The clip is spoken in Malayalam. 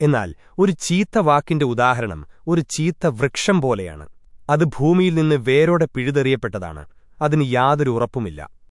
എന്നാൽ ഒരു ചീത്ത വാക്കിന്റെ ഉദാഹരണം ഒരു ചീത്ത വൃക്ഷം പോലെയാണ്. അത് ഭൂമിയിൽ നിന്ന് വേരോടെ പിഴുതെറിയപ്പെട്ടതാണ്. അതിന് യാതൊരു ഉറപ്പുമില്ല.